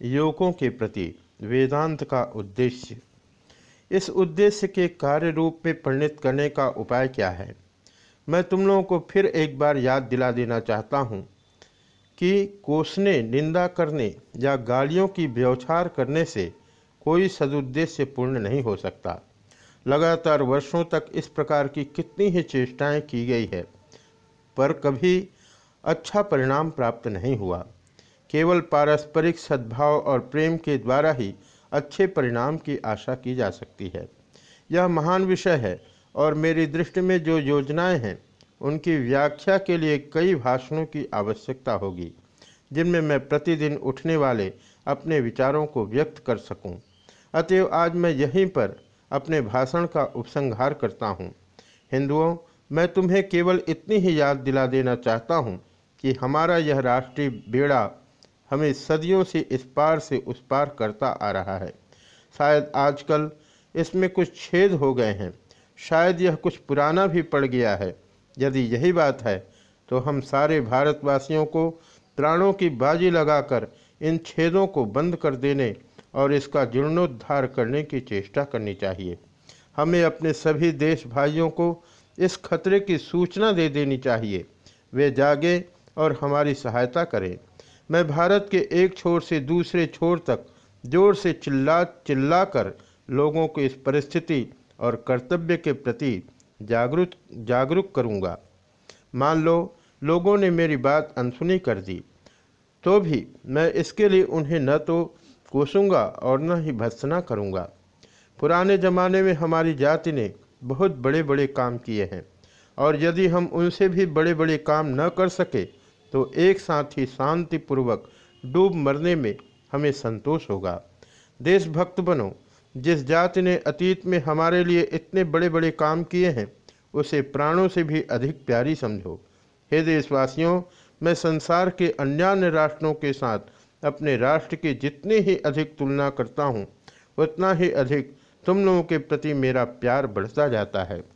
युवकों के प्रति वेदांत का उद्देश्य। इस उद्देश्य के कार्य रूप में परिणित करने का उपाय क्या है? मैं तुम लोगों को फिर एक बार याद दिला देना चाहता हूँ कि कोसने निंदा करने या गालियों की व्यवचार करने से कोई सदुद्देश्य पूर्ण नहीं हो सकता। लगातार वर्षों तक इस प्रकार की कितनी ही चेष्टाएँ की गई है, पर कभी अच्छा परिणाम प्राप्त नहीं हुआ। केवल पारस्परिक सद्भाव और प्रेम के द्वारा ही अच्छे परिणाम की आशा की जा सकती है यह महान विषय है और मेरी दृष्टि में जो योजनाएँ हैं, उनकी व्याख्या के लिए कई भाषणों की आवश्यकता होगी, जिनमें मैं प्रतिदिन उठने वाले अपने विचारों को व्यक्त कर सकूँ। अतएव आज मैं यहीं पर अपने भाषण का उपसंहार करता हूँ। हिंदुओं, मैं तुम्हें केवल इतनी ही याद दिला देना चाहता हूँ कि हमारा यह राष्ट्रीय बेड़ा हमें सदियों से इस पार से उस पार करता आ रहा है। शायद आजकल इसमें कुछ छेद हो गए हैं। शायद यह कुछ पुराना भी पड़ गया है। यदि यही बात है तो हम सारे भारतवासियों को प्राणों की बाजी लगाकर इन छेदों को बंद कर देने और इसका जीर्णोद्धार करने की चेष्टा करनी चाहिए। हमें अपने सभी देश भाइयों को इस खतरे की सूचना दे देनी चाहिए। वे जागे और हमारी सहायता करें। मैं भारत के एक छोर से दूसरे छोर तक ज़ोर से चिल्ला चिल्ला कर लोगों को इस परिस्थिति और कर्तव्य के प्रति जागरूक जागरूक करूँगा। मान लो, लोगों ने मेरी बात अनसुनी कर दी तो भी मैं इसके लिए उन्हें न तो कोसूँगा और न ही भत्सना करूँगा। पुराने ज़माने में हमारी जाति ने बहुत बड़े बड़े काम किए हैं, और यदि हम उनसे भी बड़े बड़े काम न कर सके तो एक साथ ही शांतिपूर्वक डूब मरने में हमें संतोष होगा। देशभक्त बनो, जिस जाति ने अतीत में हमारे लिए इतने बड़े बड़े काम किए हैं, उसे प्राणों से भी अधिक प्यारी समझो। हे देशवासियों, मैं संसार के अन्य राष्ट्रों के साथ अपने राष्ट्र की जितनी ही अधिक तुलना करता हूँ, उतना ही अधिक तुम लोगों के प्रति मेरा प्यार बढ़ता जाता है।